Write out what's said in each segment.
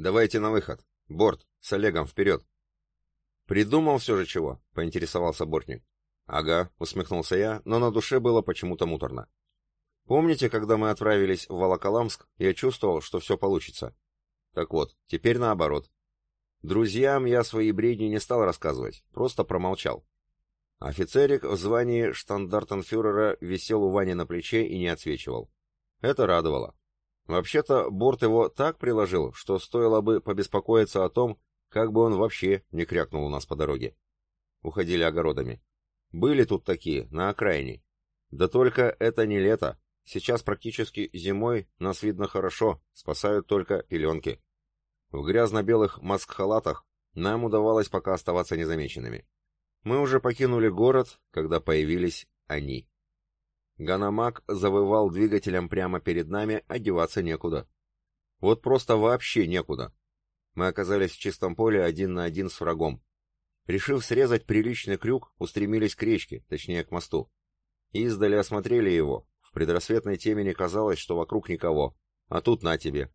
Давайте на выход. Борт, с Олегом вперед. Придумал все же чего, поинтересовался Бортник. Ага, усмехнулся я, но на душе было почему-то муторно. Помните, когда мы отправились в Волоколамск, я чувствовал, что все получится? Так вот, теперь наоборот. Друзьям я свои бредни не стал рассказывать, просто промолчал. Офицерик в звании штандартенфюрера висел у Вани на плече и не отсвечивал. Это радовало. Вообще-то, борт его так приложил, что стоило бы побеспокоиться о том, как бы он вообще не крякнул у нас по дороге. Уходили огородами. Были тут такие, на окраине. Да только это не лето. Сейчас практически зимой нас видно хорошо, спасают только пеленки. В грязно-белых маск-халатах нам удавалось пока оставаться незамеченными. Мы уже покинули город, когда появились они. Ганамак завывал двигателем прямо перед нами, одеваться некуда. Вот просто вообще некуда. Мы оказались в чистом поле один на один с врагом. Решив срезать приличный крюк, устремились к речке, точнее к мосту. Издали осмотрели его. В предрассветной темени казалось, что вокруг никого. А тут на тебе.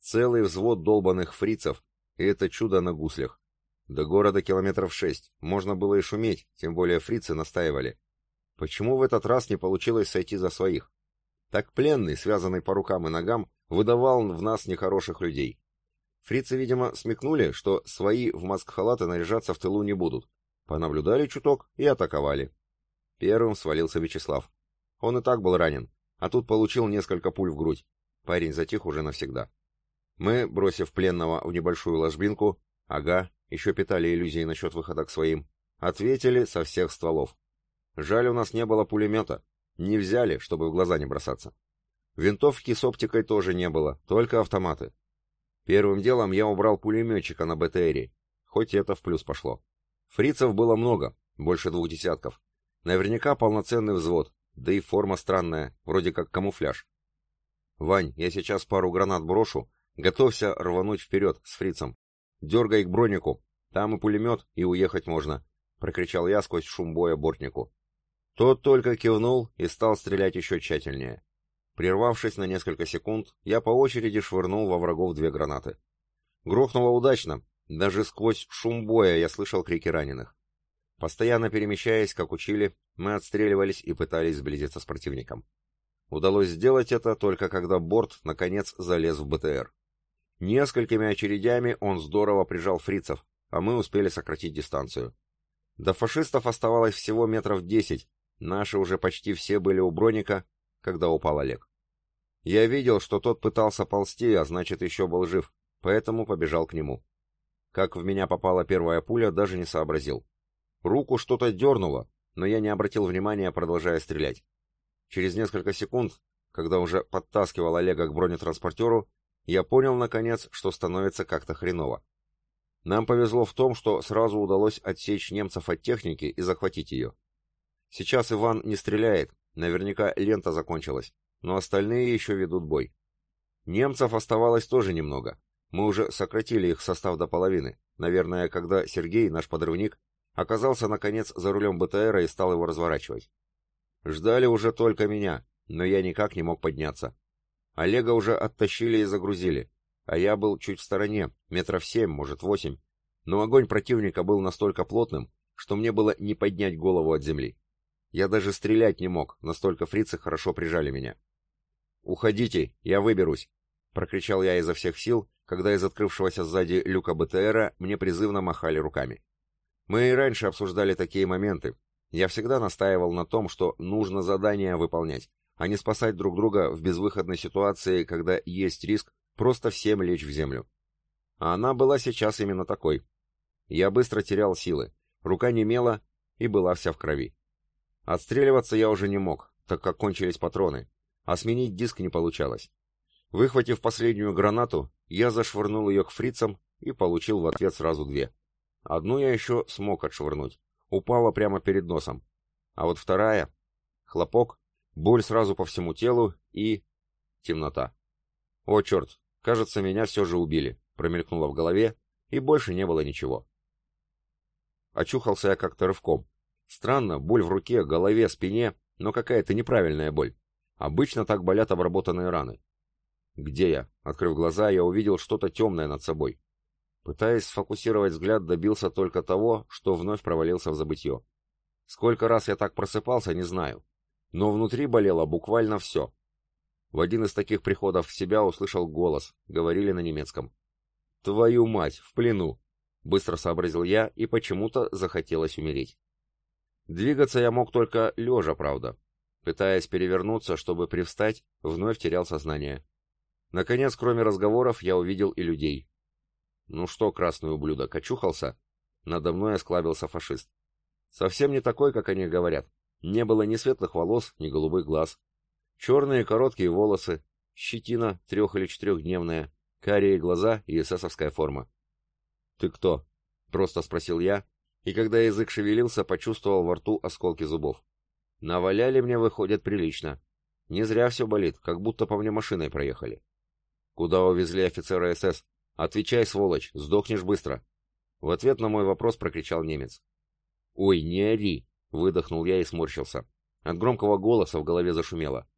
Целый взвод долбанных фрицев, и это чудо на гуслях. До города километров шесть. Можно было и шуметь, тем более фрицы настаивали. Почему в этот раз не получилось сойти за своих? Так пленный, связанный по рукам и ногам, выдавал в нас нехороших людей. Фрицы, видимо, смекнули, что свои в маск-халаты наряжаться в тылу не будут. Понаблюдали чуток и атаковали. Первым свалился Вячеслав. Он и так был ранен, а тут получил несколько пуль в грудь. Парень затих уже навсегда. Мы, бросив пленного в небольшую ложбинку, ага, еще питали иллюзии насчет выхода к своим, ответили со всех стволов. Жаль, у нас не было пулемета. Не взяли, чтобы в глаза не бросаться. Винтовки с оптикой тоже не было, только автоматы. Первым делом я убрал пулеметчика на БТРе, хоть это в плюс пошло. Фрицев было много, больше двух десятков. Наверняка полноценный взвод, да и форма странная, вроде как камуфляж. «Вань, я сейчас пару гранат брошу, готовься рвануть вперед с фрицем. Дергай к бронику, там и пулемет, и уехать можно», — прокричал я сквозь шум боя бортнику. Тот только кивнул и стал стрелять еще тщательнее. Прервавшись на несколько секунд, я по очереди швырнул во врагов две гранаты. Грохнуло удачно, даже сквозь шум боя я слышал крики раненых. Постоянно перемещаясь, как учили, мы отстреливались и пытались сблизиться с противником. Удалось сделать это только когда борт, наконец, залез в БТР. Несколькими очередями он здорово прижал фрицев, а мы успели сократить дистанцию. До фашистов оставалось всего метров десять, Наши уже почти все были у броника, когда упал Олег. Я видел, что тот пытался ползти, а значит еще был жив, поэтому побежал к нему. Как в меня попала первая пуля, даже не сообразил. Руку что-то дернуло, но я не обратил внимания, продолжая стрелять. Через несколько секунд, когда уже подтаскивал Олега к бронетранспортеру, я понял, наконец, что становится как-то хреново. Нам повезло в том, что сразу удалось отсечь немцев от техники и захватить ее. Сейчас Иван не стреляет, наверняка лента закончилась, но остальные еще ведут бой. Немцев оставалось тоже немного. Мы уже сократили их состав до половины. Наверное, когда Сергей, наш подрывник, оказался, наконец, за рулем БТРа и стал его разворачивать. Ждали уже только меня, но я никак не мог подняться. Олега уже оттащили и загрузили, а я был чуть в стороне, метров семь, может восемь, но огонь противника был настолько плотным, что мне было не поднять голову от земли. Я даже стрелять не мог, настолько фрицы хорошо прижали меня. «Уходите, я выберусь!» — прокричал я изо всех сил, когда из открывшегося сзади люка БТРа мне призывно махали руками. Мы и раньше обсуждали такие моменты. Я всегда настаивал на том, что нужно задание выполнять, а не спасать друг друга в безвыходной ситуации, когда есть риск просто всем лечь в землю. А она была сейчас именно такой. Я быстро терял силы, рука немела и была вся в крови. Отстреливаться я уже не мог, так как кончились патроны, а сменить диск не получалось. Выхватив последнюю гранату, я зашвырнул ее к фрицам и получил в ответ сразу две. Одну я еще смог отшвырнуть, упала прямо перед носом. А вот вторая... Хлопок, боль сразу по всему телу и... темнота. О, черт, кажется, меня все же убили, промелькнуло в голове, и больше не было ничего. Очухался я как-то рывком. Странно, боль в руке, голове, спине, но какая-то неправильная боль. Обычно так болят обработанные раны. Где я? Открыв глаза, я увидел что-то темное над собой. Пытаясь сфокусировать взгляд, добился только того, что вновь провалился в забытье. Сколько раз я так просыпался, не знаю. Но внутри болело буквально все. В один из таких приходов в себя услышал голос, говорили на немецком. «Твою мать, в плену!» Быстро сообразил я, и почему-то захотелось умереть. Двигаться я мог только лежа, правда. Пытаясь перевернуться, чтобы привстать, вновь терял сознание. Наконец, кроме разговоров, я увидел и людей. Ну что, красный ублюдок, очухался? Надо мной осклабился фашист. Совсем не такой, как они говорят. Не было ни светлых волос, ни голубых глаз. Черные короткие волосы, щетина трех- или четырехдневная, карие глаза и эсэсовская форма. «Ты кто?» — просто спросил я, и когда язык шевелился, почувствовал во рту осколки зубов. Наваляли мне, выходит, прилично. Не зря все болит, как будто по мне машиной проехали. Куда увезли офицера СС? Отвечай, сволочь, сдохнешь быстро. В ответ на мой вопрос прокричал немец. Ой, не ори, выдохнул я и сморщился. От громкого голоса в голове зашумело.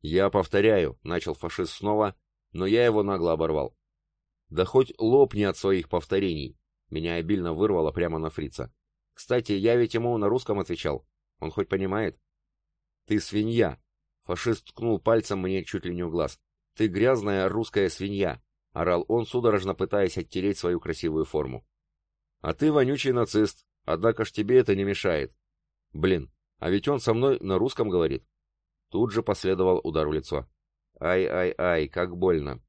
Я повторяю, начал фашист снова, но я его нагло оборвал. Да хоть лопни от своих повторений. Меня обильно вырвало прямо на фрица. Кстати, я ведь ему на русском отвечал. Он хоть понимает? Ты свинья. Фашист ткнул пальцем мне чуть ли не в глаз. Ты грязная русская свинья, орал он, судорожно пытаясь оттереть свою красивую форму. А ты вонючий нацист, однако ж тебе это не мешает. Блин, а ведь он со мной на русском говорит. Тут же последовал удар в лицо. Ай-ай-ай, как больно.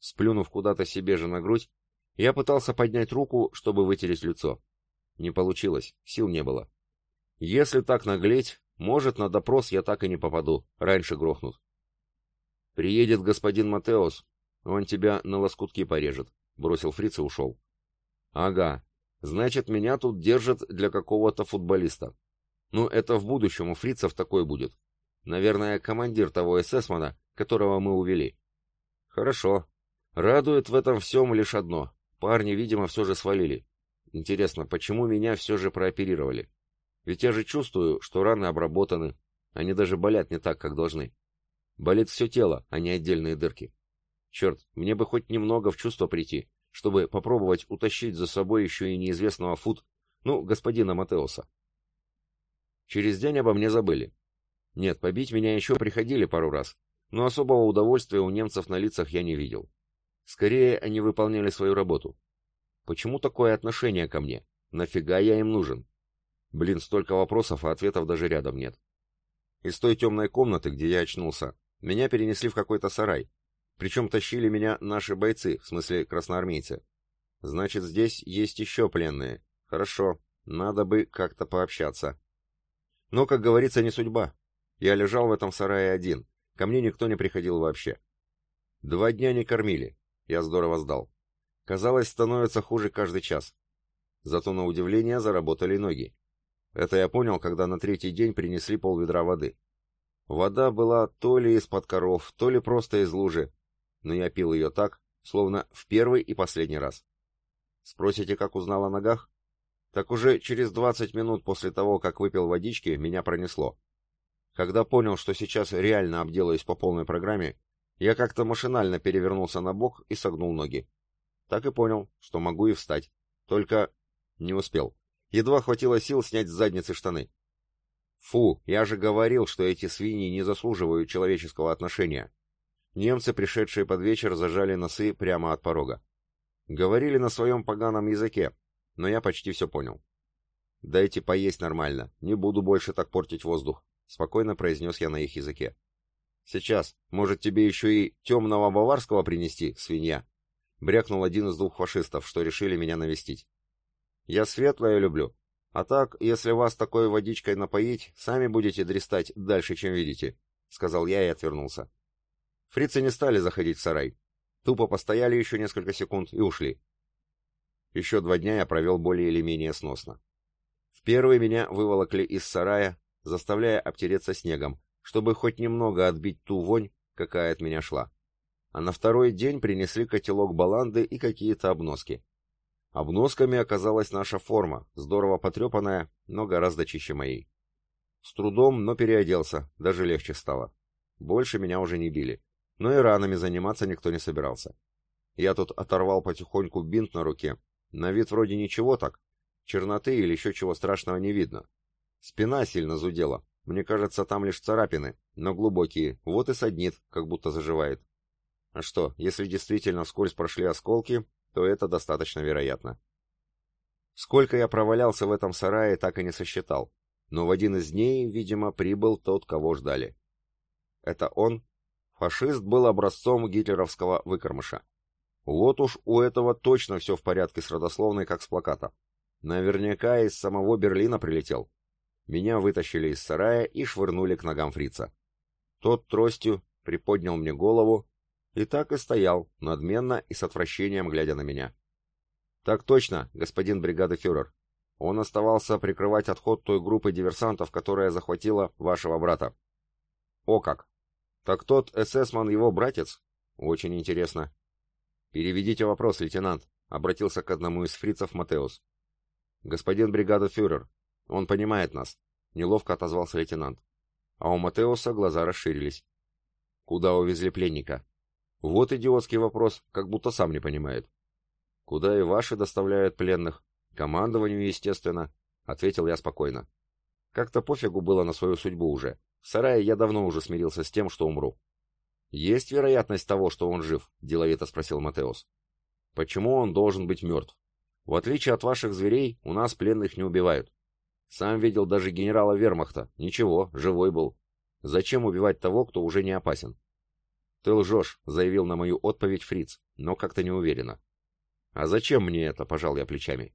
Сплюнув куда-то себе же на грудь, я пытался поднять руку, чтобы вытереть лицо. Не получилось, сил не было. Если так наглеть, может, на допрос я так и не попаду, раньше грохнут. Приедет господин Матеос, он тебя на лоскутки порежет, бросил фриц и ушел. Ага, значит, меня тут держат для какого-то футболиста. Ну, это в будущем у фрицев такой будет. Наверное, командир того эсэсмана, которого мы увели. Хорошо, Радует в этом всем лишь одно. Парни, видимо, все же свалили. Интересно, почему меня все же прооперировали? Ведь я же чувствую, что раны обработаны. Они даже болят не так, как должны. Болит все тело, а не отдельные дырки. Черт, мне бы хоть немного в чувство прийти, чтобы попробовать утащить за собой еще и неизвестного фут, ну, господина Матеоса. Через день обо мне забыли. Нет, побить меня еще приходили пару раз, но особого удовольствия у немцев на лицах я не видел. Скорее, они выполняли свою работу. Почему такое отношение ко мне? Нафига я им нужен? Блин, столько вопросов, а ответов даже рядом нет. Из той темной комнаты, где я очнулся, меня перенесли в какой-то сарай. Причем тащили меня наши бойцы, в смысле красноармейцы. Значит, здесь есть еще пленные. Хорошо, надо бы как-то пообщаться. Но, как говорится, не судьба. Я лежал в этом сарае один. Ко мне никто не приходил вообще. Два дня не кормили. Я здорово сдал. Казалось, становится хуже каждый час. Зато на удивление заработали ноги. Это я понял, когда на третий день принесли полведра воды. Вода была то ли из-под коров, то ли просто из лужи, но я пил ее так, словно в первый и последний раз. Спросите, как узнал о ногах? Так уже через 20 минут после того, как выпил водички, меня пронесло. Когда понял, что сейчас реально обделаюсь по полной программе, я как-то машинально перевернулся на бок и согнул ноги. Так и понял, что могу и встать. Только не успел. Едва хватило сил снять с задницы штаны. Фу, я же говорил, что эти свиньи не заслуживают человеческого отношения. Немцы, пришедшие под вечер, зажали носы прямо от порога. Говорили на своем поганом языке, но я почти все понял. «Дайте поесть нормально, не буду больше так портить воздух», — спокойно произнес я на их языке. «Сейчас. Может, тебе еще и темного баварского принести, свинья?» Брякнул один из двух фашистов, что решили меня навестить. «Я светлое люблю. А так, если вас такой водичкой напоить, сами будете дристать дальше, чем видите», — сказал я и отвернулся. Фрицы не стали заходить в сарай. Тупо постояли еще несколько секунд и ушли. Еще два дня я провел более или менее сносно. В первый меня выволокли из сарая, заставляя обтереться снегом, чтобы хоть немного отбить ту вонь, какая от меня шла. А на второй день принесли котелок баланды и какие-то обноски. Обносками оказалась наша форма, здорово потрепанная, но гораздо чище моей. С трудом, но переоделся, даже легче стало. Больше меня уже не били. но и ранами заниматься никто не собирался. Я тут оторвал потихоньку бинт на руке. На вид вроде ничего так. Черноты или еще чего страшного не видно. Спина сильно зудела. Мне кажется, там лишь царапины, но глубокие. Вот и саднит, как будто заживает. А что, если действительно вскользь прошли осколки, то это достаточно вероятно. Сколько я провалялся в этом сарае, так и не сосчитал. Но в один из дней, видимо, прибыл тот, кого ждали. Это он? Фашист был образцом гитлеровского выкормыша. Вот уж у этого точно все в порядке с родословной, как с плаката. Наверняка из самого Берлина прилетел. Меня вытащили из сарая и швырнули к ногам фрица. Тот тростью приподнял мне голову и так и стоял, надменно и с отвращением глядя на меня. «Так точно, господин бригадофюрер. Он оставался прикрывать отход той группы диверсантов, которая захватила вашего брата». «О как! Так тот эсэсман его братец? Очень интересно. Переведите вопрос, лейтенант», — обратился к одному из фрицев Матеус. «Господин бригадофюрер, он понимает нас», — неловко отозвался лейтенант. А у Матеуса глаза расширились. «Куда увезли пленника?» Вот идиотский вопрос, как будто сам не понимает. Куда и ваши доставляют пленных? Командованию, естественно, ответил я спокойно. Как-то пофигу было на свою судьбу уже. В сарае я давно уже смирился с тем, что умру. Есть вероятность того, что он жив? деловито спросил Матеус. Почему он должен быть мертв? В отличие от ваших зверей, у нас пленных не убивают. Сам видел даже генерала Вермахта. Ничего, живой был. Зачем убивать того, кто уже не опасен? «Ты лжешь», — заявил на мою отповедь Фриц, но как-то не уверенно. «А зачем мне это?» — пожал я плечами.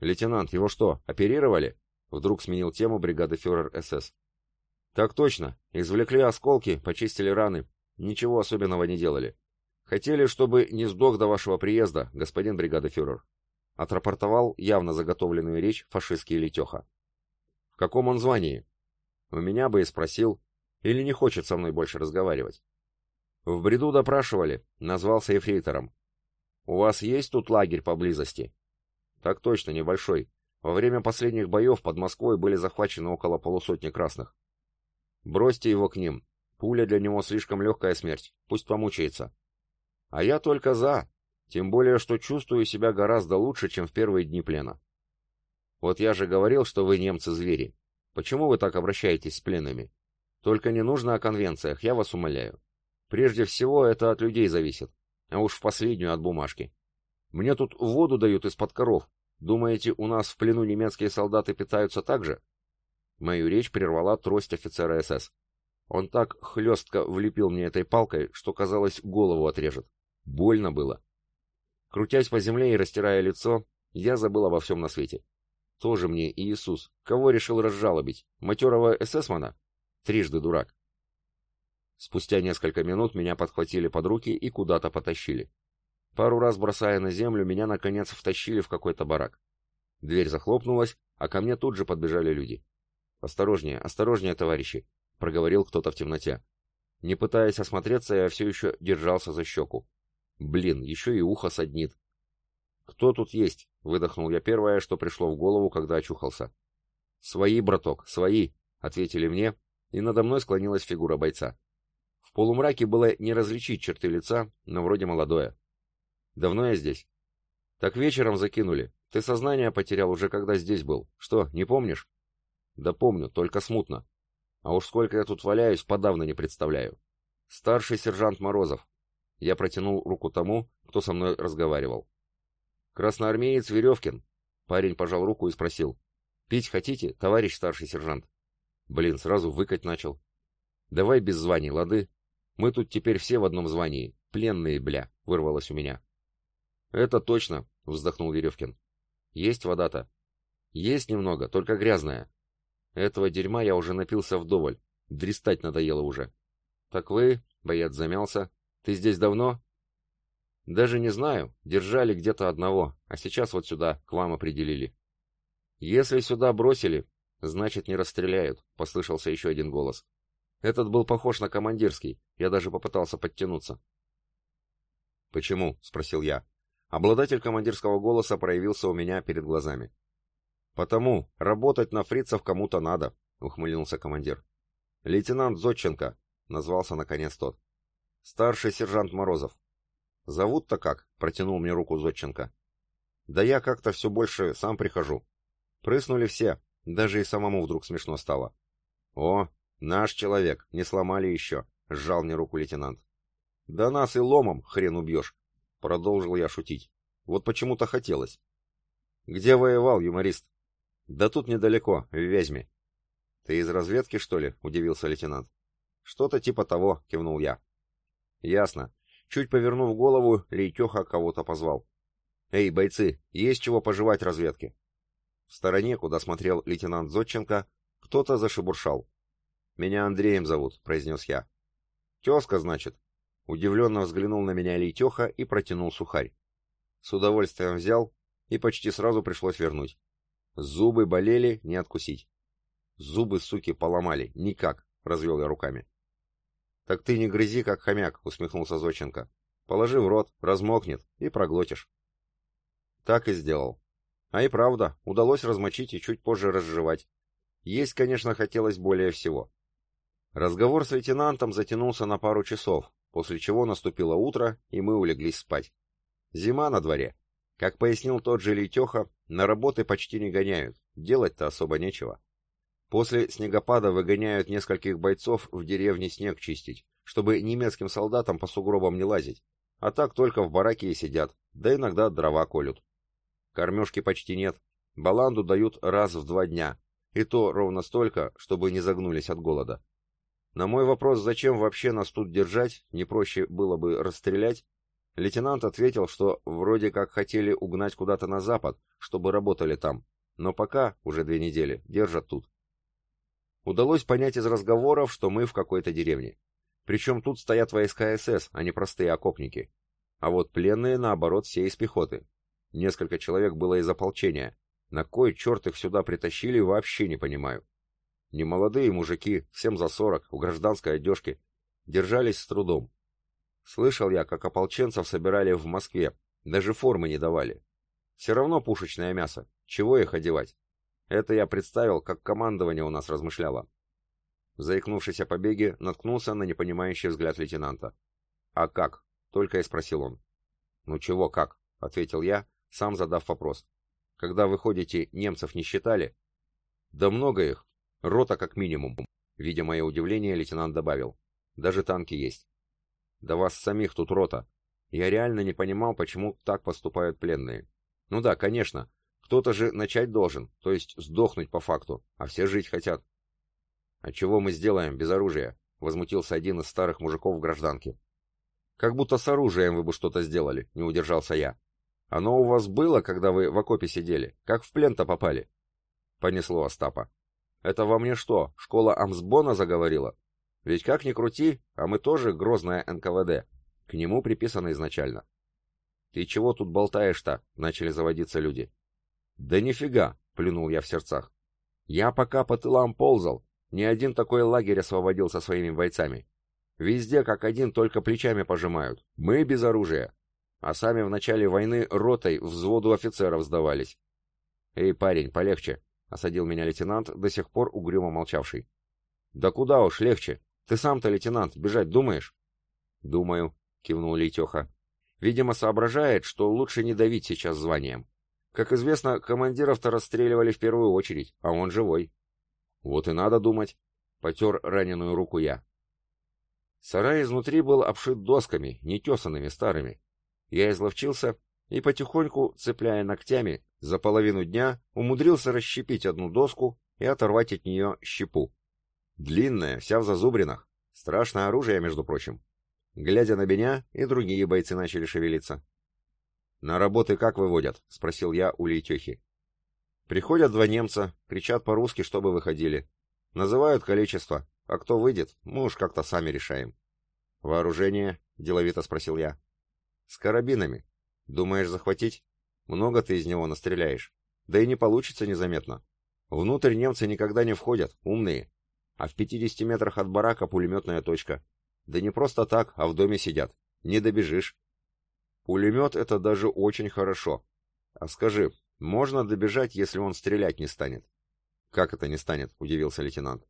«Лейтенант, его что, оперировали?» — вдруг сменил тему бригады-фюрер СС. «Так точно. Извлекли осколки, почистили раны. Ничего особенного не делали. Хотели, чтобы не сдох до вашего приезда, господин бригады-фюрер». Отрапортовал явно заготовленную речь фашистский Летеха. «В каком он звании?» «У меня бы и спросил. Или не хочет со мной больше разговаривать?» В бреду допрашивали, назвался эфрейтором. У вас есть тут лагерь поблизости? Так точно, небольшой. Во время последних боев под Москвой были захвачены около полусотни красных. Бросьте его к ним. Пуля для него слишком легкая смерть. Пусть помучается. А я только за. Тем более, что чувствую себя гораздо лучше, чем в первые дни плена. Вот я же говорил, что вы немцы-звери. Почему вы так обращаетесь с пленными? Только не нужно о конвенциях, я вас умоляю. Прежде всего, это от людей зависит, а уж в последнюю от бумажки. Мне тут воду дают из-под коров. Думаете, у нас в плену немецкие солдаты питаются так же? Мою речь прервала трость офицера СС. Он так хлестко влепил мне этой палкой, что, казалось, голову отрежет. Больно было. Крутясь по земле и растирая лицо, я забыл обо всем на свете. Тоже мне Иисус. Кого решил разжалобить? Матерого эсэсмана? Трижды дурак. Спустя несколько минут меня подхватили под руки и куда-то потащили. Пару раз бросая на землю, меня наконец втащили в какой-то барак. Дверь захлопнулась, а ко мне тут же подбежали люди. «Осторожнее, осторожнее, товарищи!» — проговорил кто-то в темноте. Не пытаясь осмотреться, я все еще держался за щеку. Блин, еще и ухо саднит. «Кто тут есть?» — выдохнул я первое, что пришло в голову, когда очухался. «Свои, браток, свои!» — ответили мне, и надо мной склонилась фигура бойца. В полумраке было не различить черты лица, но вроде молодое. Давно я здесь? Так вечером закинули. Ты сознание потерял уже когда здесь был. Что, не помнишь? Да помню, только смутно. А уж сколько я тут валяюсь, подавно не представляю. Старший сержант Морозов. Я протянул руку тому, кто со мной разговаривал. Красноармеец Веревкин. Парень пожал руку и спросил. Пить хотите, товарищ старший сержант? Блин, сразу выкать начал. Давай без званий, лады? Мы тут теперь все в одном звании. Пленные, бля, вырвалось у меня. Это точно, вздохнул Веревкин. Есть вода-то? Есть немного, только грязная. Этого дерьма я уже напился вдоволь. Дристать надоело уже. Так вы, боец замялся, ты здесь давно? Даже не знаю, держали где-то одного, а сейчас вот сюда, к вам определили. Если сюда бросили, значит не расстреляют, послышался еще один голос. Этот был похож на командирский, я даже попытался подтянуться. «Почему?» — спросил я. Обладатель командирского голоса проявился у меня перед глазами. «Потому, работать на фрицев кому-то надо», — ухмыльнулся командир. «Лейтенант Зодченко», — назвался наконец тот. Старший сержант Морозов. Зовут-то как? Протянул мне руку Зодченко. Да я как-то все больше сам прихожу. Прыснули все, даже и самому вдруг смешно стало. О, наш человек, не сломали еще, сжал мне руку лейтенант. Да нас и ломом хрен убьешь, продолжил я шутить. Вот почему-то хотелось. Где воевал, юморист? Да тут недалеко, в Вязьме. Ты из разведки, что ли? Удивился лейтенант. Что-то типа того, кивнул я. Ясно. Чуть повернув голову, Лейтеха кого-то позвал. «Эй, бойцы, есть чего пожевать разведки?» В стороне, куда смотрел лейтенант Зодченко, кто-то зашебуршал. «Меня Андреем зовут», — произнес я. «Тезка, значит?» Удивленно взглянул на меня Лейтеха и протянул сухарь. С удовольствием взял, и почти сразу пришлось вернуть. Зубы болели, не откусить. Зубы, суки, поломали. Никак, — развел я руками. «Так ты не грызи, как хомяк», — усмехнулся Зодченко. «Положи в рот, размокнет, и проглотишь». Так и сделал. А и правда, удалось размочить и чуть позже разжевать. Есть, конечно, хотелось более всего. Разговор с лейтенантом затянулся на пару часов, после чего наступило утро, и мы улеглись спать. Зима на дворе. Как пояснил тот же Лейтеха, на работы почти не гоняют, делать-то особо нечего. После снегопада выгоняют нескольких бойцов в деревне снег чистить, чтобы немецким солдатам по сугробам не лазить, а так только в бараке и сидят, да иногда дрова колют. Кормежки почти нет. Баланду дают раз в два дня. И то ровно столько, чтобы не загнулись от голода. На мой вопрос, зачем вообще нас тут держать, не проще было бы расстрелять, лейтенант ответил, что вроде как хотели угнать куда-то на запад, чтобы работали там, но пока, уже две недели, держат тут. Удалось понять из разговоров, что мы в какой-то деревне. Причем тут стоят войска СС, а не простые окопники. А вот пленные, наоборот, все из пехоты. Несколько человек было из ополчения. На кой черт их сюда притащили, вообще не понимаю. Немолодые мужики, всем за сорок, в гражданской одежке. Держались с трудом. Слышал я, как ополченцев собирали в Москве, даже формы не давали. Все равно пушечное мясо, чего их одевать? Это я представил, как командование у нас размышляло. Заикнувшись о побеге, наткнулся на непонимающий взгляд лейтенанта. «А как?» — только и спросил он. «Ну чего как?» — ответил я, сам задав вопрос. «Когда вы ходите, немцев не считали?» «Да много их. Рота как минимум». Видя мое удивление, лейтенант добавил. «Даже танки есть». «Да вас самих тут рота. Я реально не понимал, почему так поступают пленные. Ну да, конечно. Кто-то же начать должен, то есть сдохнуть по факту, а все жить хотят». «А чего мы сделаем без оружия?» — возмутился один из старых мужиков в гражданке. «Как будто с оружием вы бы что-то сделали», — не удержался я. Оно у вас было, когда вы в окопе сидели? Как в плен-то попали?» Понесло Остапа. «Это во мне что, школа Амсбона заговорила? Ведь как ни крути, а мы тоже грозная НКВД. К нему приписано изначально». «Ты чего тут болтаешь-то?» — начали заводиться люди. «Да нифига!» — плюнул я в сердцах. «Я пока по тылам ползал, ни один такой лагерь освободил со своими бойцами. Везде как один только плечами пожимают. Мы без оружия а сами в начале войны ротой взводу офицеров сдавались. «Эй, парень, полегче», — осадил меня лейтенант, до сих пор угрюмо молчавший. «Да куда уж легче. Ты сам-то, лейтенант, бежать думаешь?» «Думаю», — кивнул Лейтеха. «Видимо, соображает, что лучше не давить сейчас званием. Как известно, командиров-то расстреливали в первую очередь, а он живой». «Вот и надо думать», — потер раненую руку я. Сарай изнутри был обшит досками, нетесанными, старыми. Я изловчился и потихоньку, цепляя ногтями, за половину дня умудрился расщепить одну доску и оторвать от нее щепу. Длинная, вся в зазубринах. Страшное оружие, между прочим. Глядя на меня, и другие бойцы начали шевелиться. «На работы как выводят?» — спросил я у Лейтехи. «Приходят два немца, кричат по-русски, чтобы выходили. Называют количество, а кто выйдет, мы уж как-то сами решаем». «Вооружение?» — деловито спросил я. С карабинами. Думаешь захватить? Много ты из него настреляешь. Да и не получится незаметно. Внутрь немцы никогда не входят, умные. А в 50 метрах от барака пулеметная точка. Да не просто так, а в доме сидят. Не добежишь. Пулемет — это даже очень хорошо. А скажи, можно добежать, если он стрелять не станет? Как это не станет? — удивился лейтенант.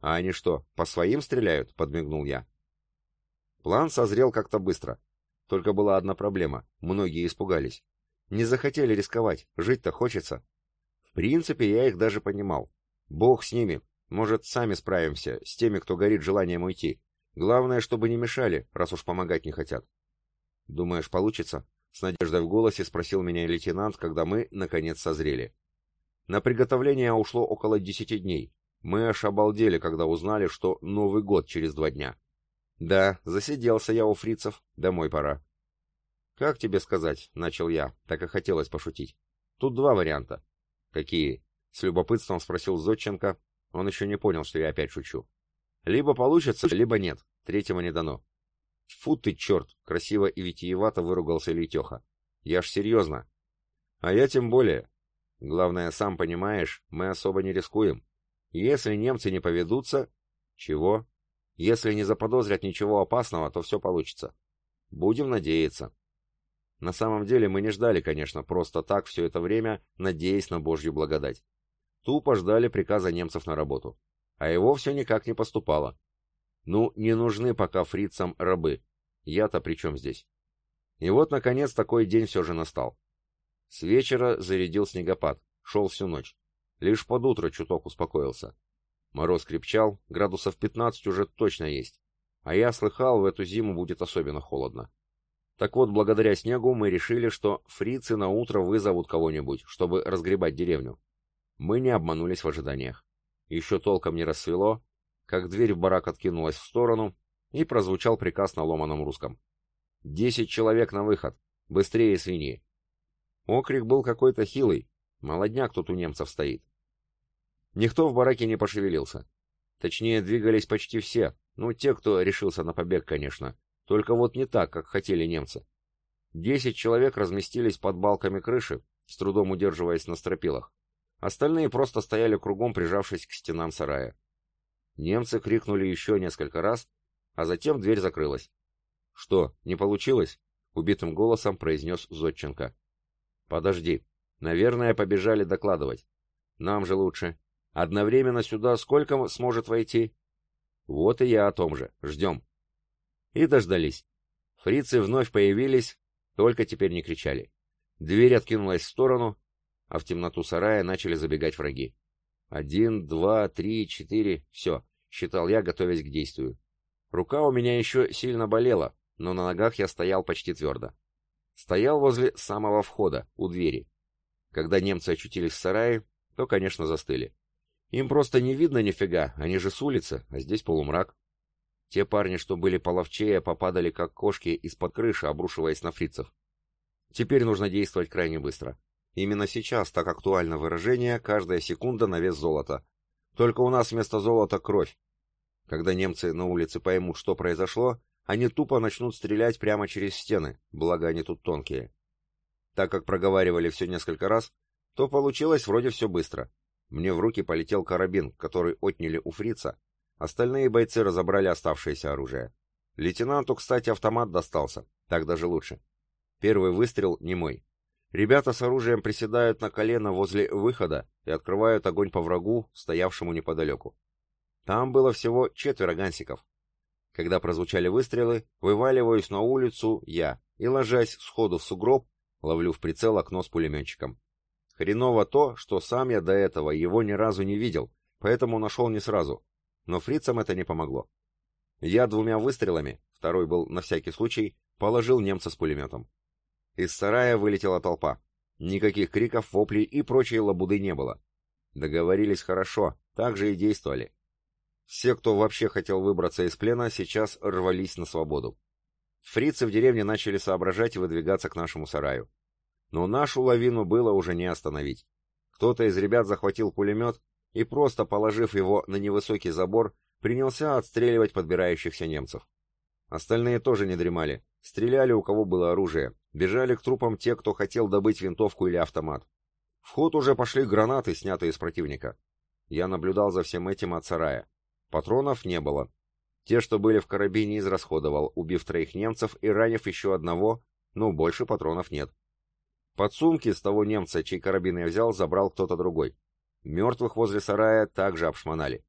А они что, по своим стреляют? — подмигнул я. План созрел как-то быстро. Только была одна проблема. Многие испугались. Не захотели рисковать, жить-то хочется. В принципе, я их даже понимал. Бог с ними. Может, сами справимся, с теми, кто горит желанием уйти. Главное, чтобы не мешали, раз уж помогать не хотят. Думаешь, получится? С надеждой в голосе спросил меня лейтенант, когда мы, наконец, созрели. На приготовление ушло около десяти дней. Мы аж обалдели, когда узнали, что Новый год через два дня. Да, засиделся я у фрицев, домой пора. Как тебе сказать, начал я, так и хотелось пошутить. Тут два варианта. Какие? С любопытством спросил Зодченко. Он еще не понял, что я опять шучу. Либо получится, либо нет. Третьего не дано. Фу ты, черт! Красиво и витиевато выругался Летеха. Я ж серьезно. А я тем более. Главное, сам понимаешь, мы особо не рискуем. Если немцы не поведутся... Чего? Если не заподозрят ничего опасного, то все получится. Будем надеяться. На самом деле мы не ждали, конечно, просто так все это время, надеясь на Божью благодать. Тупо ждали приказа немцев на работу. А его все никак не поступало. Ну, не нужны пока фрицам рабы. Я-то при чем здесь? И вот, наконец, такой день все же настал. С вечера зарядил снегопад, шел всю ночь. Лишь под утро чуток успокоился. Мороз крепчал, градусов 15 уже точно есть. А я слыхал, в эту зиму будет особенно холодно. Так вот, благодаря снегу мы решили, что фрицы на утро вызовут кого-нибудь, чтобы разгребать деревню. Мы не обманулись в ожиданиях. Еще толком не рассвело, как дверь в барак откинулась в сторону, и прозвучал приказ на ломаном русском. «Десять человек на выход! Быстрее, свиньи!» Окрик был какой-то хилый, молодняк тут у немцев стоит. Никто в бараке не пошевелился. Точнее, двигались почти все, ну, те, кто решился на побег, конечно, только вот не так, как хотели немцы. Десять человек разместились под балками крыши, с трудом удерживаясь на стропилах. Остальные просто стояли кругом, прижавшись к стенам сарая. Немцы крикнули еще несколько раз, а затем дверь закрылась. «Что, не получилось?» — убитым голосом произнес Зодченко. «Подожди. Наверное, побежали докладывать. Нам же лучше. Одновременно сюда сколько сможет войти?» «Вот и я о том же. Ждем». И дождались. Фрицы вновь появились, только теперь не кричали. Дверь откинулась в сторону, а в темноту сарая начали забегать враги. Один, два, три, четыре, все, считал я, готовясь к действию. Рука у меня еще сильно болела, но на ногах я стоял почти твердо. Стоял возле самого входа, у двери. Когда немцы очутились в сарае, то, конечно, застыли. Им просто не видно нифига, они же с улицы, а здесь полумрак. Те парни, что были половчее, попадали как кошки из-под крыши, обрушиваясь на фрицев. Теперь нужно действовать крайне быстро. Именно сейчас так актуально выражение «каждая секунда на вес золота». Только у нас вместо золота кровь. Когда немцы на улице поймут, что произошло, они тупо начнут стрелять прямо через стены, благо они тут тонкие. Так как проговаривали все несколько раз, то получилось вроде все быстро. Мне в руки полетел карабин, который отняли у фрица. Остальные бойцы разобрали оставшееся оружие. Лейтенанту, кстати, автомат достался, так даже лучше. Первый выстрел не мой. Ребята с оружием приседают на колено возле выхода и открывают огонь по врагу, стоявшему неподалеку. Там было всего четверо гансиков. Когда прозвучали выстрелы, вываливаюсь на улицу я и, ложась сходу в сугроб, ловлю в прицел окно с пулеметчиком. Хреново то, что сам я до этого его ни разу не видел, поэтому нашел не сразу. Но фрицам это не помогло. Я двумя выстрелами, второй был на всякий случай, положил немца с пулеметом. Из сарая вылетела толпа. Никаких криков, воплей и прочей лабуды не было. Договорились хорошо, так же и действовали. Все, кто вообще хотел выбраться из плена, сейчас рвались на свободу. Фрицы в деревне начали соображать и выдвигаться к нашему сараю. Но нашу лавину было уже не остановить. Кто-то из ребят захватил пулемет и, просто положив его на невысокий забор, принялся отстреливать подбирающихся немцев. Остальные тоже не дремали, стреляли у кого было оружие, Бежали к трупам те, кто хотел добыть винтовку или автомат. В ход уже пошли гранаты, снятые из противника. Я наблюдал за всем этим от сарая. Патронов не было. Те, что были в карабине, израсходовал, убив троих немцев и ранив еще одного, но больше патронов нет. Подсумки с того немца, чей карабин я взял, забрал кто-то другой. Мертвых возле сарая также обшмонали.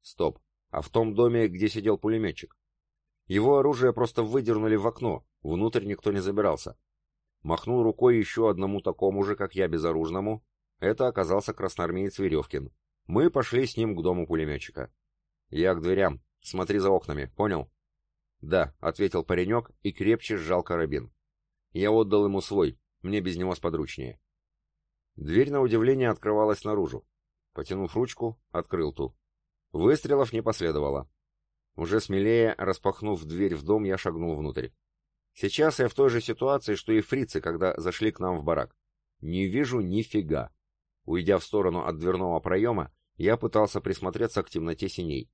Стоп. А в том доме, где сидел пулеметчик? Его оружие просто выдернули в окно, внутрь никто не забирался. Махнул рукой еще одному такому же, как я, безоружному. Это оказался красноармеец Веревкин. Мы пошли с ним к дому пулеметчика. Я к дверям. Смотри за окнами, понял? Да, ответил паренек и крепче сжал карабин. Я отдал ему свой, мне без него сподручнее. Дверь, на удивление, открывалась наружу. Потянув ручку, открыл ту. Выстрелов не последовало. Уже смелее, распахнув дверь в дом, я шагнул внутрь. Сейчас я в той же ситуации, что и фрицы, когда зашли к нам в барак. Не вижу нифига. Уйдя в сторону от дверного проема, я пытался присмотреться к темноте синей.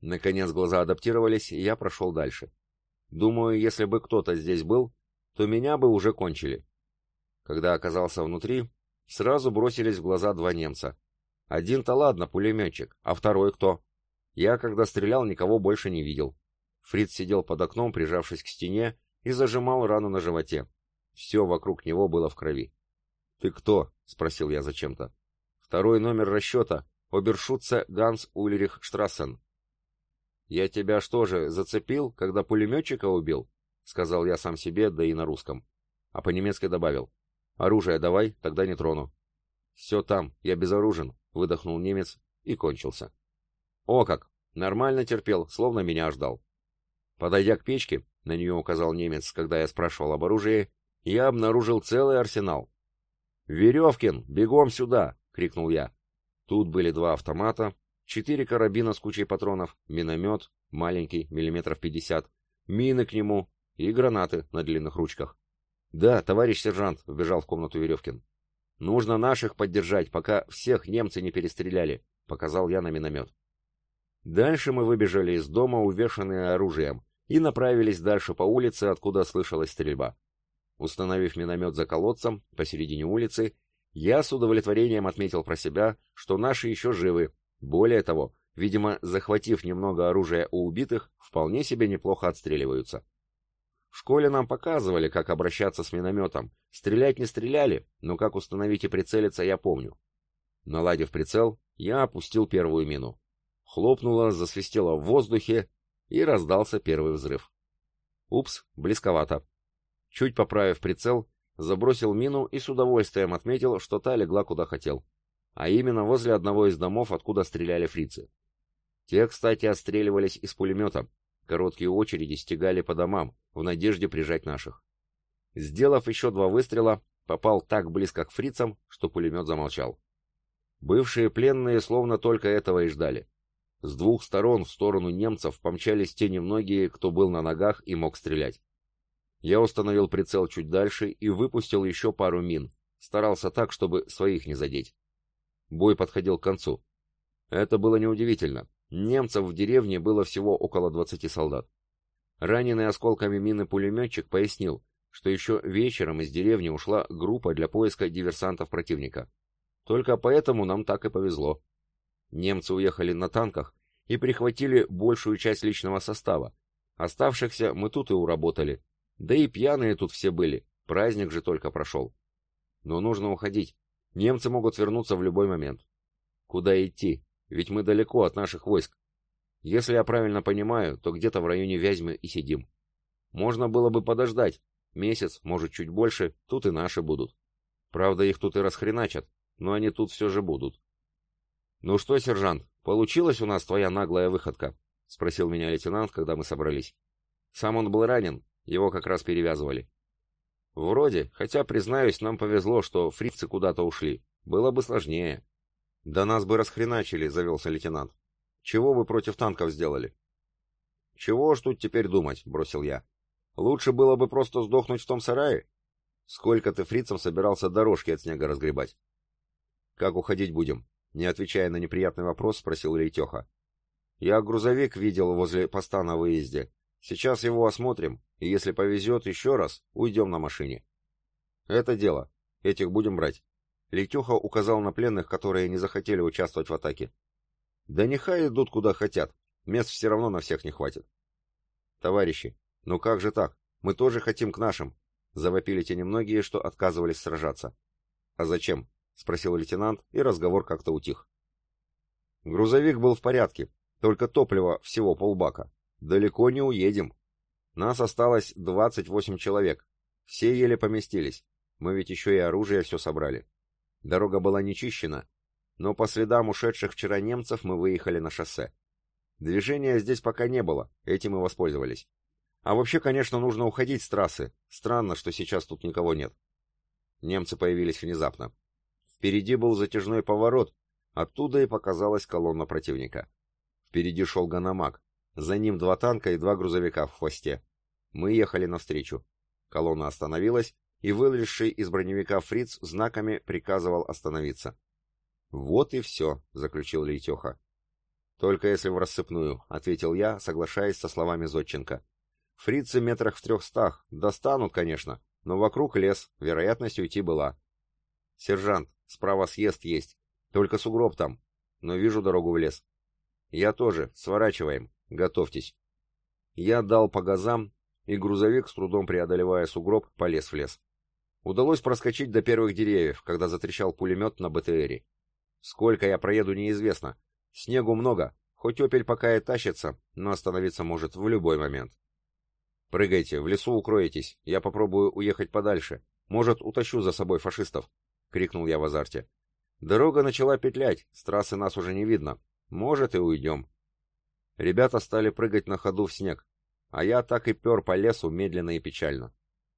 Наконец глаза адаптировались, и я прошел дальше. Думаю, если бы кто-то здесь был, то меня бы уже кончили. Когда оказался внутри, сразу бросились в глаза два немца. Один-то ладно, пулеметчик, а второй кто? Я, когда стрелял, никого больше не видел. Фриц сидел под окном, прижавшись к стене, и зажимал рану на животе. Все вокруг него было в крови. «Ты кто?» — спросил я зачем-то. «Второй номер расчета. Обершутце Ганс Ульрих Штрассен». «Я тебя что же, зацепил, когда пулеметчика убил?» — сказал я сам себе, да и на русском. А по-немецки добавил. «Оружие давай, тогда не трону». «Все там, я безоружен», — выдохнул немец и кончился. О как! Нормально терпел, словно меня ждал. Подойдя к печке, на нее указал немец, когда я спрашивал об оружии, я обнаружил целый арсенал. «Веревкин, бегом сюда!» — крикнул я. Тут были два автомата, четыре карабина с кучей патронов, миномет, маленький, миллиметров пятьдесят, мины к нему и гранаты на длинных ручках. «Да, товарищ сержант», — вбежал в комнату Веревкин. «Нужно наших поддержать, пока всех немцы не перестреляли», — показал я на миномет. Дальше мы выбежали из дома, увешанные оружием, и направились дальше по улице, откуда слышалась стрельба. Установив миномет за колодцем, посередине улицы, я с удовлетворением отметил про себя, что наши еще живы. Более того, видимо, захватив немного оружия у убитых, вполне себе неплохо отстреливаются. В школе нам показывали, как обращаться с минометом. Стрелять не стреляли, но как установить и прицелиться я помню. Наладив прицел, я опустил первую мину. Хлопнуло, засвистело в воздухе, и раздался первый взрыв. Упс, близковато. Чуть поправив прицел, забросил мину и с удовольствием отметил, что та легла куда хотел. А именно возле одного из домов, откуда стреляли фрицы. Те, кстати, отстреливались из пулемета. Короткие очереди стегали по домам, в надежде прижать наших. Сделав еще два выстрела, попал так близко к фрицам, что пулемет замолчал. Бывшие пленные словно только этого и ждали. С двух сторон в сторону немцев помчались те немногие, кто был на ногах и мог стрелять. Я установил прицел чуть дальше и выпустил еще пару мин. Старался так, чтобы своих не задеть. Бой подходил к концу. Это было неудивительно. Немцев в деревне было всего около 20 солдат. Раненый осколками мины пулеметчик пояснил, что еще вечером из деревни ушла группа для поиска диверсантов противника. Только поэтому нам так и повезло. Немцы уехали на танках и прихватили большую часть личного состава. Оставшихся мы тут и уработали. Да и пьяные тут все были, праздник же только прошел. Но нужно уходить. Немцы могут вернуться в любой момент. Куда идти? Ведь мы далеко от наших войск. Если я правильно понимаю, то где-то в районе Вязьмы и сидим. Можно было бы подождать. Месяц, может, чуть больше, тут и наши будут. Правда, их тут и расхреначат, но они тут все же будут. «Ну что, сержант, получилась у нас твоя наглая выходка?» — спросил меня лейтенант, когда мы собрались. Сам он был ранен, его как раз перевязывали. «Вроде, хотя, признаюсь, нам повезло, что фрицы куда-то ушли. Было бы сложнее». «Да нас бы расхреначили», — завелся лейтенант. «Чего вы против танков сделали?» «Чего ж тут теперь думать?» — бросил я. «Лучше было бы просто сдохнуть в том сарае. Сколько ты фрицам собирался дорожки от снега разгребать?» «Как уходить будем?» Не отвечая на неприятный вопрос, спросил Рейтеха. «Я грузовик видел возле поста на выезде. Сейчас его осмотрим, и если повезет еще раз, уйдем на машине». «Это дело. Этих будем брать». Лейтеха указал на пленных, которые не захотели участвовать в атаке. «Да нехай идут куда хотят. Мест все равно на всех не хватит». «Товарищи, ну как же так? Мы тоже хотим к нашим», — завопили те немногие, что отказывались сражаться. «А зачем? — спросил лейтенант, и разговор как-то утих. Грузовик был в порядке, только топлива всего полбака. Далеко не уедем. Нас осталось 28 человек. Все еле поместились. Мы ведь еще и оружие все собрали. Дорога была не чищена, но по следам ушедших вчера немцев мы выехали на шоссе. Движения здесь пока не было, этим и воспользовались. А вообще, конечно, нужно уходить с трассы. Странно, что сейчас тут никого нет. Немцы появились внезапно. Впереди был затяжной поворот, оттуда и показалась колонна противника. Впереди шел Ганамак, за ним два танка и два грузовика в хвосте. Мы ехали навстречу. Колонна остановилась, и вылезший из броневика фриц знаками приказывал остановиться. «Вот и все», — заключил Лейтеха. «Только если в рассыпную», — ответил я, соглашаясь со словами Зодченко. «Фрицы метрах в трехстах. Достанут, конечно, но вокруг лес, вероятность уйти была». «Сержант, справа съезд есть. Только сугроб там. Но вижу дорогу в лес». «Я тоже. Сворачиваем. Готовьтесь». Я дал по газам, и грузовик, с трудом преодолевая сугроб, полез в лес. Удалось проскочить до первых деревьев, когда затрещал пулемет на БТРе. Сколько я проеду, неизвестно. Снегу много, хоть «Опель» пока и тащится, но остановиться может в любой момент. «Прыгайте, в лесу укроетесь, я попробую уехать подальше. Может, утащу за собой фашистов», — крикнул я в азарте. Дорога начала петлять, с трассы нас уже не видно. Может, и уйдем. Ребята стали прыгать на ходу в снег, а я так и пер по лесу медленно и печально.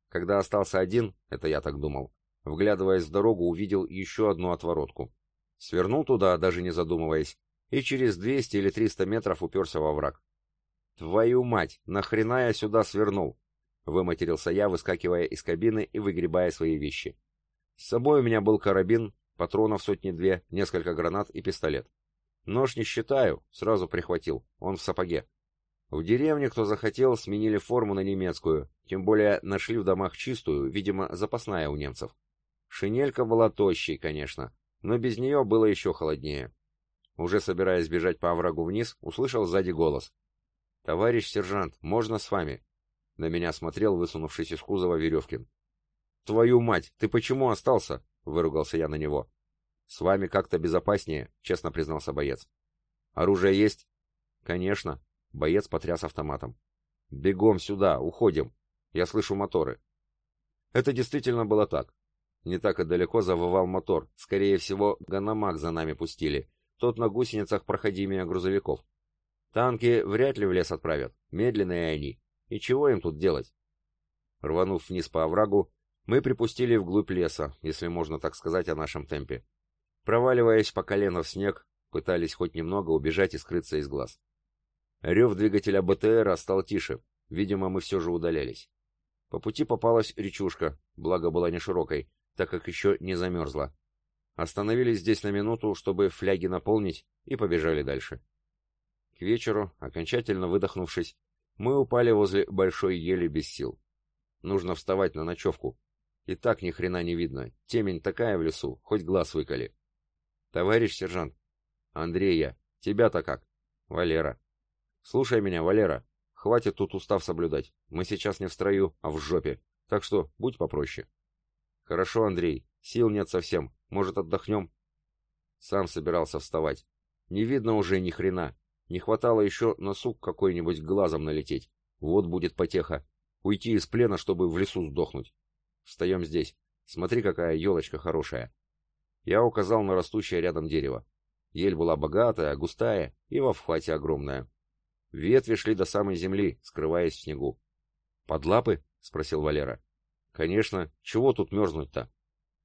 Когда остался один, это я так думал, вглядываясь в дорогу, увидел еще одну отворотку. Свернул туда, даже не задумываясь, и через 200 или 300 метров уперся во враг. «Твою мать, нахрена я сюда свернул?» — выматерился я, выскакивая из кабины и выгребая свои вещи. С собой у меня был карабин, патронов сотни-две, несколько гранат и пистолет. Нож не считаю, сразу прихватил, он в сапоге. В деревне, кто захотел, сменили форму на немецкую, тем более нашли в домах чистую, видимо, запасная у немцев. Шинелька была тощей, конечно, но без нее было еще холоднее. Уже собираясь бежать по оврагу вниз, услышал сзади голос. «Товарищ сержант, можно с вами?» На меня смотрел, высунувшись из кузова Веревкин. «Твою мать, ты почему остался?» — выругался я на него. «С вами как-то безопаснее», — честно признался боец. «Оружие есть?» «Конечно». Боец потряс автоматом. «Бегом сюда, уходим. Я слышу моторы». Это действительно было так. Не так и далеко завывал мотор. Скорее всего, Ганамак за нами пустили. Тот на гусеницах проходимее грузовиков. Танки вряд ли в лес отправят. Медленные они. И чего им тут делать? Рванув вниз по оврагу, мы припустили вглубь леса, если можно так сказать о нашем темпе. Проваливаясь по колено в снег, пытались хоть немного убежать и скрыться из глаз. Рев двигателя БТРа стал тише. Видимо, мы все же удалялись. По пути попалась речушка, благо была не широкой, так как еще не замерзла. Остановились здесь на минуту, чтобы фляги наполнить, и побежали дальше. К вечеру, окончательно выдохнувшись, мы упали возле большой ели без сил. Нужно вставать на ночевку. И так ни хрена не видно. Темень такая в лесу, хоть глаз выколи. Товарищ сержант. Андрея. Тебя-то как? Валера. Слушай меня, Валера. Хватит тут устав соблюдать. Мы сейчас не в строю, а в жопе. Так что будь попроще. Хорошо, Андрей. Сил нет совсем. Может, отдохнем? Сам собирался вставать. Не видно уже ни хрена. Не хватало еще на сук какой-нибудь глазом налететь. Вот будет потеха. Уйти из плена, чтобы в лесу сдохнуть. Встаем здесь. Смотри, какая елочка хорошая. Я указал на растущее рядом дерево. Ель была богатая, густая и во вхвате огромная. Ветви шли до самой земли, скрываясь в снегу. «Под лапы?» — спросил Валера. Конечно, чего тут мерзнуть-то?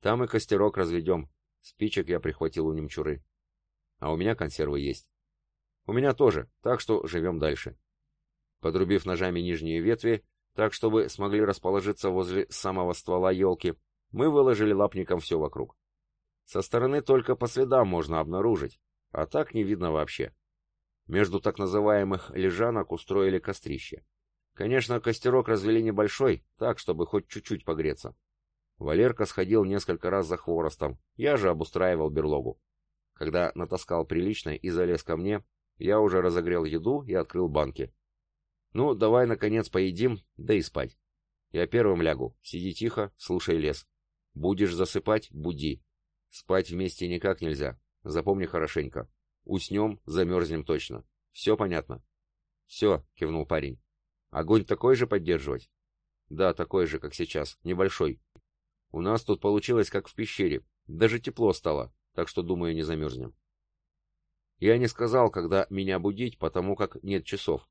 Там и костерок разведем. Спичек я прихватил у немчуры. А у меня консервы есть. У меня тоже, так что живем дальше. Подрубив ножами нижние ветви, так чтобы смогли расположиться возле самого ствола елки, мы выложили лапником все вокруг. Со стороны только по следам можно обнаружить, а так не видно вообще. Между так называемых лежанок устроили кострище. Конечно, костерок развели небольшой, так, чтобы хоть чуть-чуть погреться. Валерка сходил несколько раз за хворостом, я же обустраивал берлогу. Когда натаскал прилично и залез ко мне, я уже разогрел еду и открыл банки. Ну, давай, наконец, поедим, да и спать. Я первым лягу, сиди тихо, слушай лес. Будешь засыпать — буди. Спать вместе никак нельзя, запомни хорошенько. Уснем, замерзнем точно. Все понятно? «Все», — кивнул парень. «Огонь такой же поддерживать?» «Да, такой же, как сейчас, небольшой. У нас тут получилось как в пещере, даже тепло стало, так что, думаю, не замерзнем». Я не сказал, когда меня будить, потому как нет часов.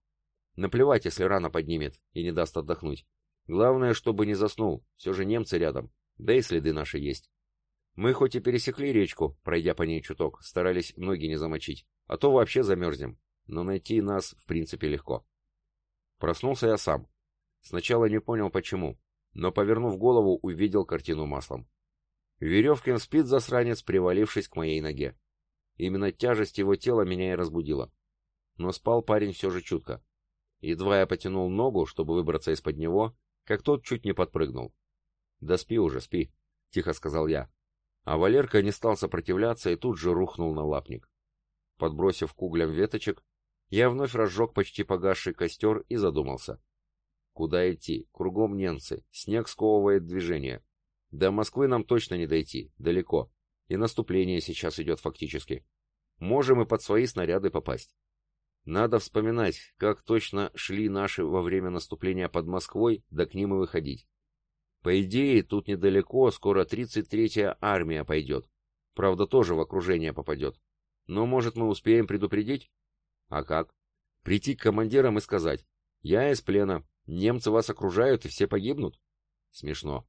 Наплевать, если рано поднимет и не даст отдохнуть. Главное, чтобы не заснул, все же немцы рядом, да и следы наши есть. Мы хоть и пересекли речку, пройдя по ней чуток, старались ноги не замочить, а то вообще замерзнем, но найти нас в принципе легко. Проснулся я сам. Сначала не понял почему, но, повернув голову, увидел картину маслом. Веревкин спит засранец, привалившись к моей ноге. Именно тяжесть его тела меня и разбудила. Но спал парень все же чутко. Едва я потянул ногу, чтобы выбраться из-под него, как тот чуть не подпрыгнул. «Да спи уже, спи», — тихо сказал я. А Валерка не стал сопротивляться и тут же рухнул на лапник. Подбросив к углям веточек, я вновь разжег почти погасший костер и задумался. Куда идти? Кругом немцы, снег сковывает движение. До Москвы нам точно не дойти, далеко. И наступление сейчас идет фактически. Можем и под свои снаряды попасть. Надо вспоминать, как точно шли наши во время наступления под Москвой, да к ним и выходить. По идее, тут недалеко скоро 33-я армия пойдет. Правда, тоже в окружение попадет. Но, может, мы успеем предупредить? А как? Прийти к командирам и сказать, я из плена, немцы вас окружают и все погибнут? Смешно.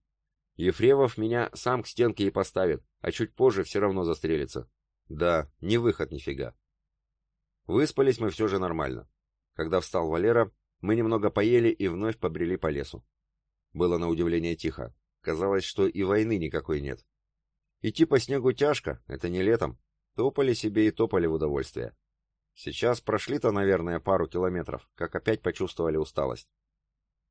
Ефремов меня сам к стенке и поставит, а чуть позже все равно застрелится. Да, не выход нифига. Выспались мы все же нормально. Когда встал Валера, мы немного поели и вновь побрели по лесу. Было на удивление тихо. Казалось, что и войны никакой нет. Идти по снегу тяжко, это не летом. Топали себе и топали в удовольствие. Сейчас прошли-то, наверное, пару километров, как опять почувствовали усталость.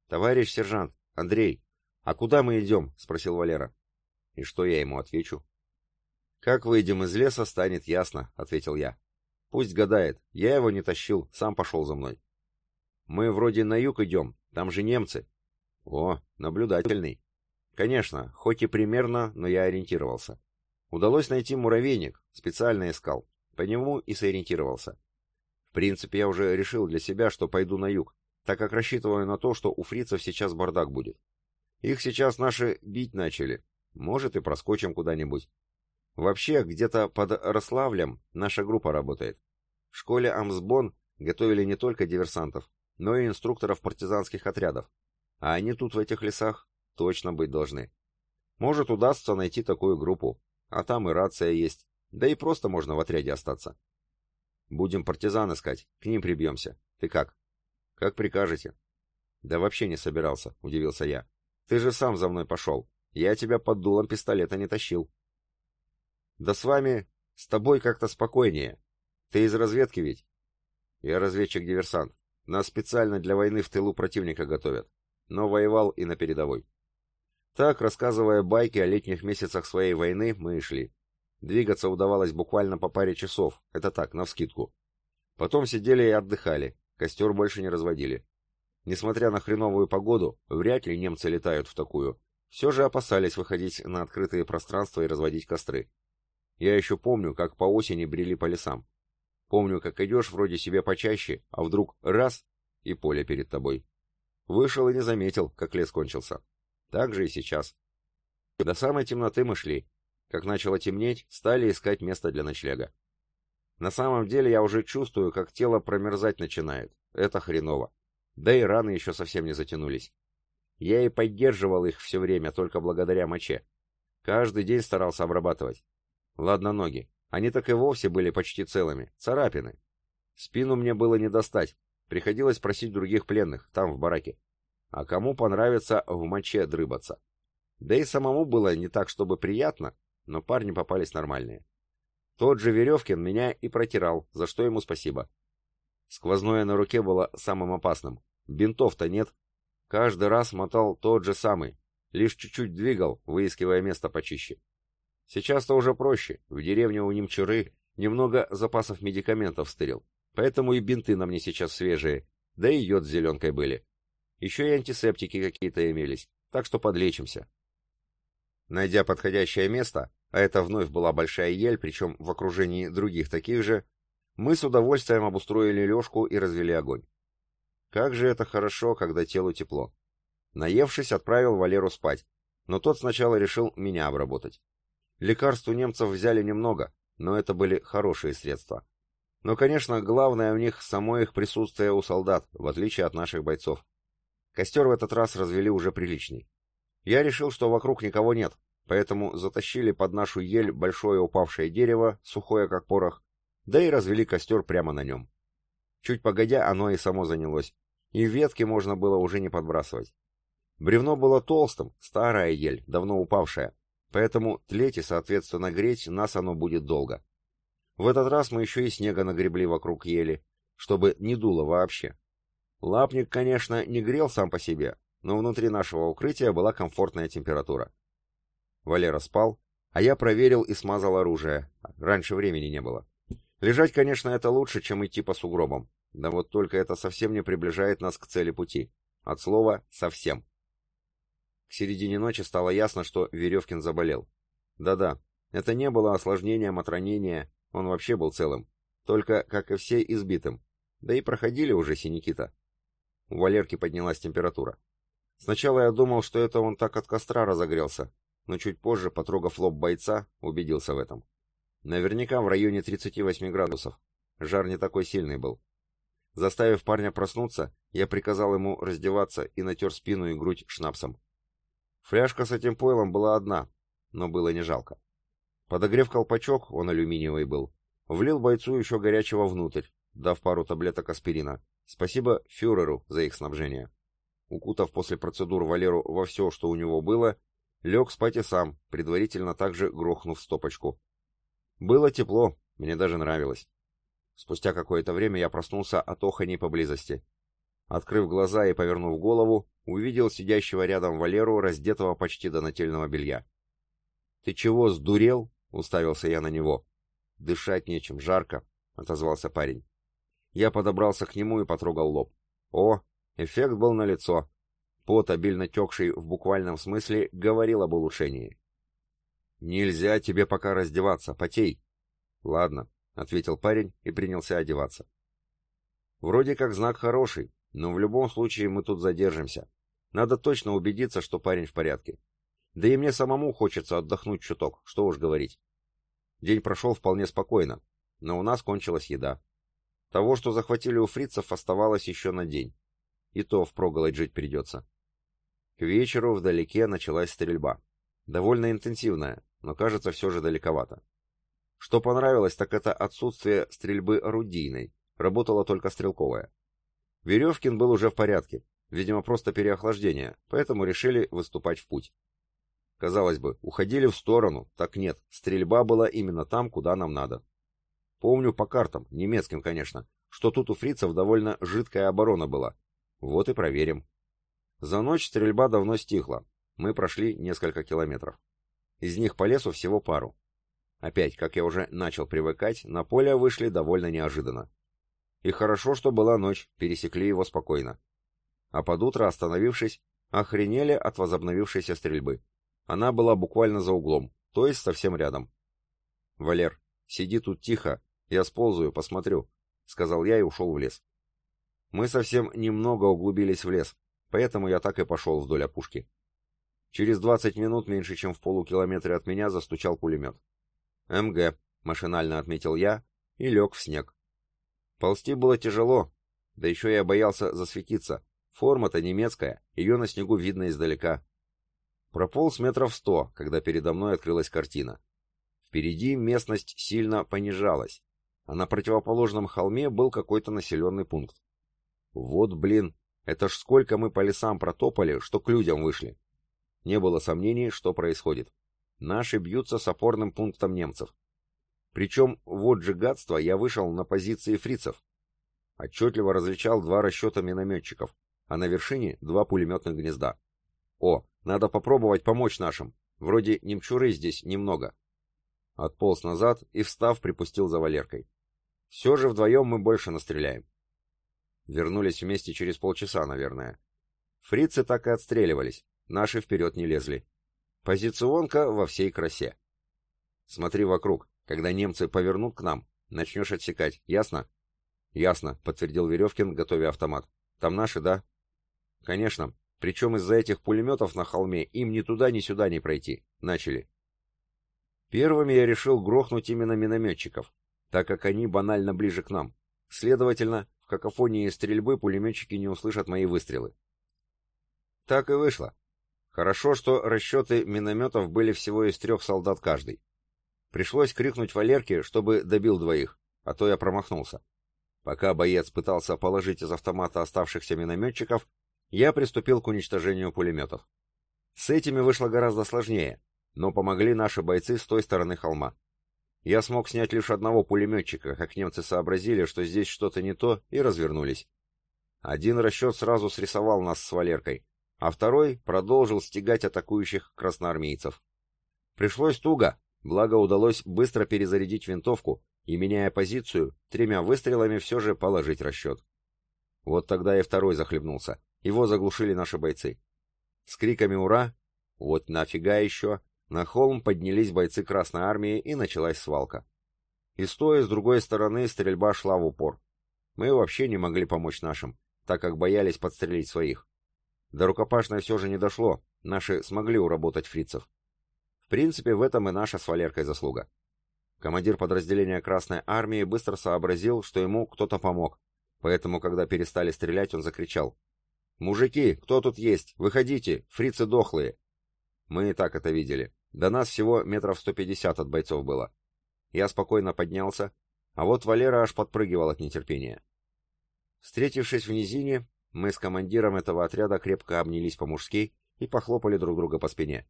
«Товарищ сержант, Андрей, а куда мы идем?» — спросил Валера. И что я ему отвечу? «Как выйдем из леса, станет ясно», — ответил я. «Пусть гадает. Я его не тащил, сам пошел за мной». «Мы вроде на юг идем, там же немцы». «О, наблюдательный». «Конечно, хоть и примерно, но я ориентировался. Удалось найти муравейник, специально искал. По нему и сориентировался. В принципе, я уже решил для себя, что пойду на юг, так как рассчитываю на то, что у фрицев сейчас бардак будет. Их сейчас наши бить начали. Может, и проскочим куда-нибудь. Вообще, где-то под Рославлем наша группа работает. В школе Амсбон готовили не только диверсантов, но и инструкторов партизанских отрядов. А они тут в этих лесах точно быть должны. Может, удастся найти такую группу, а там и рация есть, да и просто можно в отряде остаться. Будем партизан искать, к ним прибьемся. Ты как? Как прикажете. Да вообще не собирался, удивился я. Ты же сам за мной пошел. Я тебя под дулом пистолета не тащил. Да с вами, с тобой как-то спокойнее. Ты из разведки ведь? Я разведчик-диверсант. Нас специально для войны в тылу противника готовят. Но воевал и на передовой. Так, рассказывая байки о летних месяцах своей войны, мы и шли. Двигаться удавалось буквально по паре часов, это так, навскидку. Потом сидели и отдыхали, костер больше не разводили. Несмотря на хреновую погоду, вряд ли немцы летают в такую. Все же опасались выходить на открытые пространства и разводить костры. Я еще помню, как по осени брели по лесам. Помню, как идешь вроде себе почаще, а вдруг раз — и поле перед тобой. Вышел и не заметил, как лес кончился. Так же и сейчас. До самой темноты мы шли. Как начало темнеть, стали искать место для ночлега. На самом деле я уже чувствую, как тело промерзать начинает. Это хреново. Да и раны еще совсем не затянулись. Я и поддерживал их все время только благодаря моче. Каждый день старался обрабатывать. Ладно ноги. Они так и вовсе были почти целыми. Царапины. Спину мне было не достать. Приходилось просить других пленных, там, в бараке. А кому понравится в моче дрыбаться? Да и самому было не так, чтобы приятно, но парни попались нормальные. Тот же Веревкин меня и протирал, за что ему спасибо. Сквозное на руке было самым опасным. Бинтов-то нет. Каждый раз мотал тот же самый. Лишь чуть-чуть двигал, выискивая место почище. Сейчас-то уже проще. В деревне у немчуры немного запасов медикаментов стырил. Поэтому и бинты на мне сейчас свежие. Да и йод с зеленкой были. Еще и антисептики какие-то имелись. Так что подлечимся. Найдя подходящее место, а это вновь была большая ель, причем в окружении других таких же, мы с удовольствием обустроили лёжку и развели огонь. Как же это хорошо, когда телу тепло. Наевшись, отправил Валеру спать, но тот сначала решил меня обработать. Лекарств у немцев взяли немного, но это были хорошие средства. Но, конечно, главное у них само их присутствие у солдат, в отличие от наших бойцов. Костер в этот раз развели уже приличный. Я решил, что вокруг никого нет, поэтому затащили под нашу ель большое упавшее дерево, сухое как порох, да и развели костер прямо на нем. Чуть погодя, оно и само занялось, и ветки можно было уже не подбрасывать. Бревно было толстым, старая ель, давно упавшая, поэтому тлеть и, соответственно, греть нас оно будет долго. В этот раз мы еще и снега нагребли вокруг ели, чтобы не дуло вообще. Лапник, конечно, не грел сам по себе, но внутри нашего укрытия была комфортная температура. Валера спал, а я проверил и смазал оружие. Раньше времени не было. Лежать, конечно, это лучше, чем идти по сугробам. Да вот только это совсем не приближает нас к цели пути. От слова «совсем». К середине ночи стало ясно, что Веревкин заболел. Да-да, это не было осложнением от ранения, он вообще был целым. Только, как и все, избитым. Да и проходили уже синяки-то. У Валерки поднялась температура. Сначала я думал, что это он так от костра разогрелся, но чуть позже, потрогав лоб бойца, убедился в этом. Наверняка в районе 38 градусов. Жар не такой сильный был. Заставив парня проснуться, я приказал ему раздеваться и натер спину и грудь шнапсом. Фляжка с этим пойлом была одна, но было не жалко. Подогрев колпачок, он алюминиевый был, влил бойцу еще горячего внутрь, дав пару таблеток аспирина. Спасибо фюреру за их снабжение. Укутав после процедур Валеру во все, что у него было, лег спать и сам, предварительно также грохнув стопочку. Было тепло, мне даже нравилось. Спустя какое-то время я проснулся от оханей поблизости. Открыв глаза и повернув голову, увидел сидящего рядом Валеру, раздетого почти до нательного белья. «Ты чего, сдурел?» — уставился я на него. «Дышать нечем, жарко», — отозвался парень. Я подобрался к нему и потрогал лоб. О, эффект был налицо. Пот, обильно текший в буквальном смысле, говорил об улучшении. «Нельзя тебе пока раздеваться, потей». «Ладно», — ответил парень и принялся одеваться. «Вроде как знак хороший, но в любом случае мы тут задержимся. Надо точно убедиться, что парень в порядке. Да и мне самому хочется отдохнуть чуток, что уж говорить. День прошел вполне спокойно, но у нас кончилась еда. Того, что захватили у фрицев, оставалось еще на день. И то впроголодь жить придется. К вечеру вдалеке началась стрельба. Довольно интенсивная, но кажется все же далековато. Что понравилось, так это отсутствие стрельбы орудийной, работала только стрелковая. Веревкин был уже в порядке, видимо, просто переохлаждение, поэтому решили выступать в путь. Казалось бы, уходили в сторону, так нет, стрельба была именно там, куда нам надо. Помню по картам, немецким, конечно, что тут у фрицев довольно жидкая оборона была. Вот и проверим. За ночь стрельба давно стихла. Мы прошли несколько километров. Из них по лесу всего пару. Опять, как я уже начал привыкать, на поле вышли довольно неожиданно. И хорошо, что была ночь, пересекли его спокойно. А под утро, остановившись, охренели от возобновившейся стрельбы. Она была буквально за углом, то есть совсем рядом. «Валер, сиди тут тихо «Я сползаю, посмотрю», — сказал я и ушел в лес. Мы совсем немного углубились в лес, поэтому я так и пошел вдоль опушки. Через двадцать минут, меньше чем в полукилометре от меня, застучал пулемет. «МГ», — машинально отметил я и лег в снег. Ползти было тяжело, да еще я боялся засветиться. Форма-то немецкая, ее на снегу видно издалека. Прополз метров сто, когда передо мной открылась картина. Впереди местность сильно понижалась, а на противоположном холме был какой-то населенный пункт. Вот, блин, это ж сколько мы по лесам протопали, что к людям вышли. Не было сомнений, что происходит. Наши бьются с опорным пунктом немцев. Причем, вот же гадство, я вышел на позиции фрицев. Отчетливо различал два расчета минометчиков, а на вершине два пулеметных гнезда. О, надо попробовать помочь нашим. Вроде немчуры здесь немного. Отполз назад и, встав, припустил за Валеркой. Все же вдвоем мы больше настреляем. Вернулись вместе через полчаса, наверное. Фрицы так и отстреливались, наши вперед не лезли. Позиционка во всей красе. Смотри вокруг, когда немцы повернут к нам, начнешь отсекать, ясно? Ясно, подтвердил Веревкин, готовя автомат. Там наши, да? Конечно. Причем из-за этих пулеметов на холме им ни туда, ни сюда не пройти. Начали. Первыми я решил грохнуть именно минометчиков, так как они банально ближе к нам. Следовательно, в какофонии стрельбы пулеметчики не услышат мои выстрелы. Так и вышло. Хорошо, что расчеты минометов были всего из трех солдат каждый. Пришлось крикнуть Валерке, чтобы добил двоих, а то я промахнулся. Пока боец пытался положить из автомата оставшихся минометчиков, я приступил к уничтожению пулеметов. С этими вышло гораздо сложнее, но помогли наши бойцы с той стороны холма. Я смог снять лишь одного пулеметчика, как немцы сообразили, что здесь что-то не то, и развернулись. Один расчет сразу срисовал нас с Валеркой, а второй продолжил стегать атакующих красноармейцев. Пришлось туго, благо удалось быстро перезарядить винтовку и, меняя позицию, тремя выстрелами все же положить расчет. Вот тогда и второй захлебнулся. Его заглушили наши бойцы. С криками «Ура!» «Вот нафига еще!» На холм поднялись бойцы Красной Армии и началась свалка. И стоя с другой стороны стрельба шла в упор. Мы вообще не могли помочь нашим, так как боялись подстрелить своих. До рукопашной все же не дошло, наши смогли уработать фрицев. В принципе, в этом и наша с Валеркой заслуга. Командир подразделения Красной Армии быстро сообразил, что ему кто-то помог, поэтому, когда перестали стрелять, он закричал. «Мужики, кто тут есть? Выходите! Фрицы дохлые!» Мы и так это видели. До нас всего метров сто пятьдесят от бойцов было. Я спокойно поднялся, а вот Валера аж подпрыгивал от нетерпения. Встретившись в низине, мы с командиром этого отряда крепко обнялись по-мужски и похлопали друг друга по спине.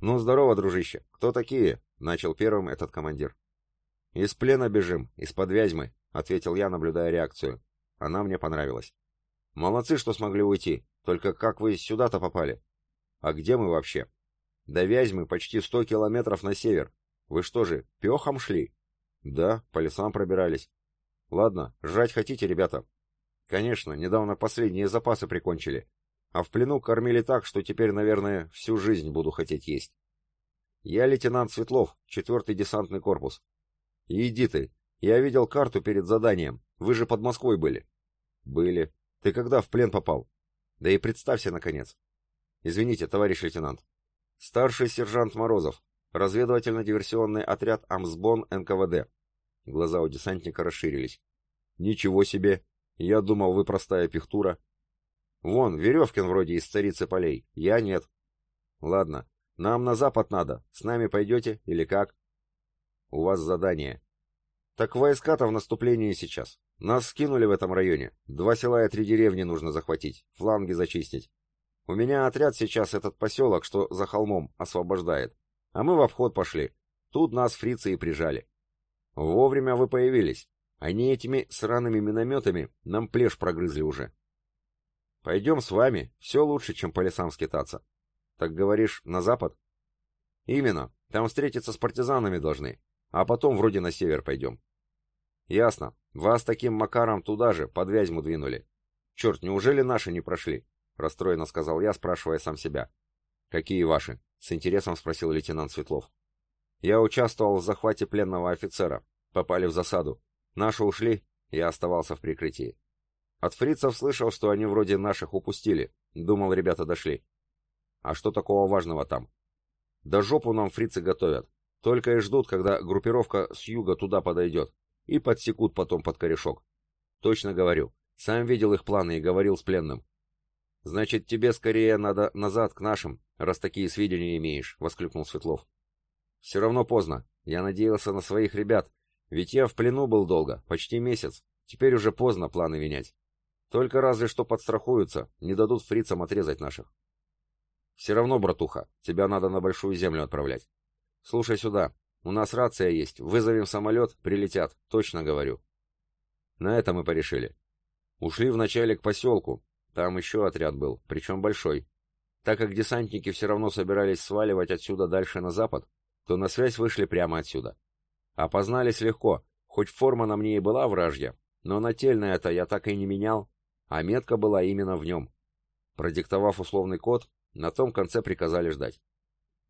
«Ну, здорово, дружище! Кто такие?» — начал первым этот командир. «Из плена бежим, из-под Вязьмы», — ответил я, наблюдая реакцию. Она мне понравилась. «Молодцы, что смогли уйти. Только как вы сюда-то попали?» «А где мы вообще?» «До Вязьмы почти сто километров на север. Вы что же, пехом шли?» «Да, по лесам пробирались». «Ладно, жрать хотите, ребята?» «Конечно, недавно последние запасы прикончили. А в плену кормили так, что теперь, наверное, всю жизнь буду хотеть есть». «Я лейтенант Светлов, четвертый десантный корпус». «Иди ты. Я видел карту перед заданием. Вы же под Москвой были». «Были. Ты когда в плен попал?» «Да и представься, наконец». «Извините, товарищ лейтенант». «Старший сержант Морозов. Разведывательно-диверсионный отряд Амсбон НКВД». Глаза у десантника расширились. «Ничего себе! Я думал, вы простая пихтура». «Вон, Веревкин вроде из царицы полей. Я нет». «Ладно, нам на запад надо. С нами пойдете или как?» «У вас задание». «Так войска-то в наступлении сейчас. Нас скинули в этом районе. Два села и три деревни нужно захватить, фланги зачистить. У меня отряд сейчас этот поселок, что за холмом, освобождает. А мы в обход пошли. Тут нас фрицы и прижали. Вовремя вы появились. Они этими сраными минометами нам плешь прогрызли уже. Пойдем с вами, все лучше, чем по лесам скитаться. Так говоришь, на запад? Именно, там встретиться с партизанами должны, а потом вроде на север пойдем. Ясно, вас таким макаром туда же, под Вязьму двинули. Черт, неужели наши не прошли? Расстроенно сказал я, спрашивая сам себя. «Какие ваши?» — с интересом спросил лейтенант Светлов. «Я участвовал в захвате пленного офицера. Попали в засаду. Наши ушли, я оставался в прикрытии. От фрицев слышал, что они вроде наших упустили. Думал, ребята дошли. А что такого важного там? Да жопу нам фрицы готовят. Только и ждут, когда группировка с юга туда подойдет. И подсекут потом под корешок. Точно говорю. Сам видел их планы и говорил с пленным. «Значит, тебе скорее надо назад к нашим, раз такие сведения имеешь», — воскликнул Светлов. «Все равно поздно. Я надеялся на своих ребят. Ведь я в плену был долго, почти месяц. Теперь уже поздно планы менять. Только разве что подстрахуются, не дадут фрицам отрезать наших. Все равно, братуха, тебя надо на большую землю отправлять. Слушай сюда, у нас рация есть, вызовем самолет, прилетят, точно говорю. На это мы порешили. Ушли вначале к поселку, там еще отряд был, причем большой. Так как десантники все равно собирались сваливать отсюда дальше на запад, то на связь вышли прямо отсюда. Опознались легко, хоть форма на мне и была вражья, но нательное это я так и не менял, а метка была именно в нем. Продиктовав условный код, на том конце приказали ждать.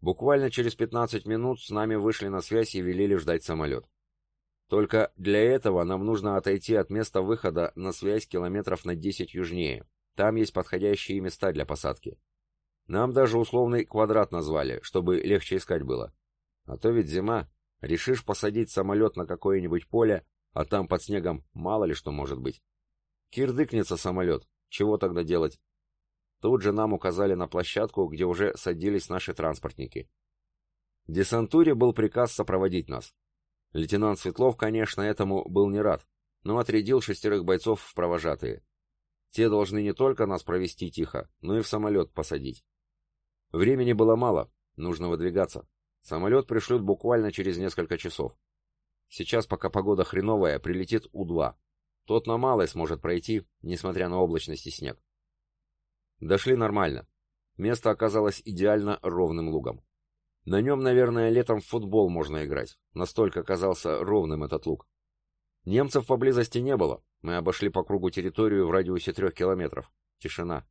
Буквально через 15 минут с нами вышли на связь и велели ждать самолет. Только для этого нам нужно отойти от места выхода на связь километров на 10 южнее. Там есть подходящие места для посадки. Нам даже условный квадрат назвали, чтобы легче искать было. А то ведь зима. Решишь посадить самолет на какое-нибудь поле, а там под снегом мало ли что может быть. Кирдыкнется самолет. Чего тогда делать? Тут же нам указали на площадку, где уже садились наши транспортники. Десантуре был приказ сопроводить нас. Лейтенант Светлов, конечно, этому был не рад, но отрядил шестерых бойцов в провожатые. Те должны не только нас провести тихо, но и в самолет посадить. Времени было мало, нужно выдвигаться. Самолет пришлют буквально через несколько часов. Сейчас, пока погода хреновая, прилетит У-2. Тот на малой сможет пройти, несмотря на облачность и снег. Дошли нормально. Место оказалось идеально ровным лугом. На нем, наверное, летом в футбол можно играть. Настолько казался ровным этот луг. Немцев поблизости не было. Мы обошли по кругу территорию в радиусе трех километров. Тишина.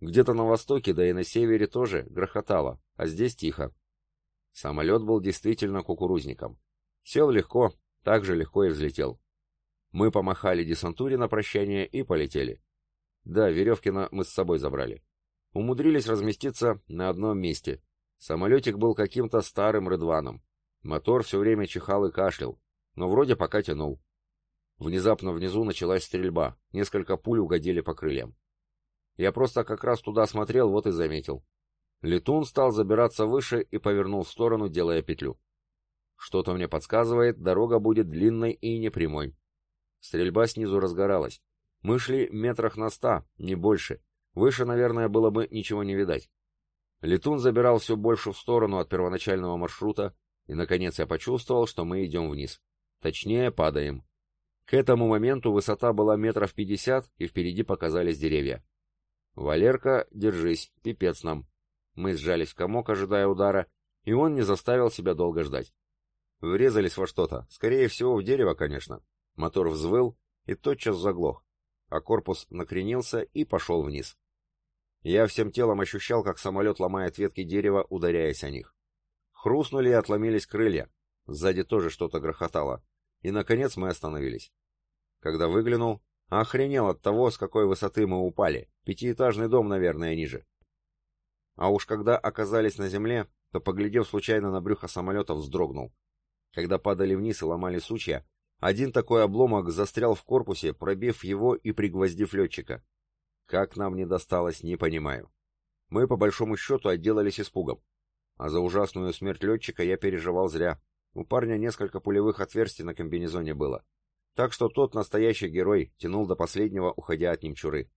Где-то на востоке, да и на севере тоже грохотало, а здесь тихо. Самолет был действительно кукурузником. Сел легко, так же легко и взлетел. Мы помахали десантуре на прощание и полетели. Да, Веревкина мы с собой забрали. Умудрились разместиться на одном месте. Самолетик был каким-то старым рыдваном. Мотор все время чихал и кашлял, но вроде пока тянул. Внезапно внизу началась стрельба, несколько пуль угодили по крыльям. Я просто как раз туда смотрел, вот и заметил. Летун стал забираться выше и повернул в сторону, делая петлю. Что-то мне подсказывает, дорога будет длинной и непрямой. Стрельба снизу разгоралась. Мы шли метрах на ста, не больше. Выше, наверное, было бы ничего не видать. Летун забирал все больше в сторону от первоначального маршрута, и, наконец, я почувствовал, что мы идем вниз. Точнее, падаем. К этому моменту высота была метров пятьдесят, и впереди показались деревья. «Валерка, держись, пипец нам». Мы сжались в комок, ожидая удара, и он не заставил себя долго ждать. Врезались во что-то, скорее всего, в дерево, конечно. Мотор взвыл и тотчас заглох а корпус накренился и пошел вниз. Я всем телом ощущал, как самолет ломает ветки дерева, ударяясь о них. Хрустнули и отломились крылья. Сзади тоже что-то грохотало. И, наконец, мы остановились. Когда выглянул, охренел от того, с какой высоты мы упали. Пятиэтажный дом, наверное, ниже. А уж когда оказались на земле, то, поглядев случайно на брюхо самолета, вздрогнул. Когда падали вниз и ломали сучья, один такой обломок застрял в корпусе, пробив его и пригвоздив летчика. Как нам не досталось, не понимаю. Мы, по большому счету, отделались испугом. А за ужасную смерть летчика я переживал зря. У парня несколько пулевых отверстий на комбинезоне было. Так что тот настоящий герой тянул до последнего, уходя от немчуры.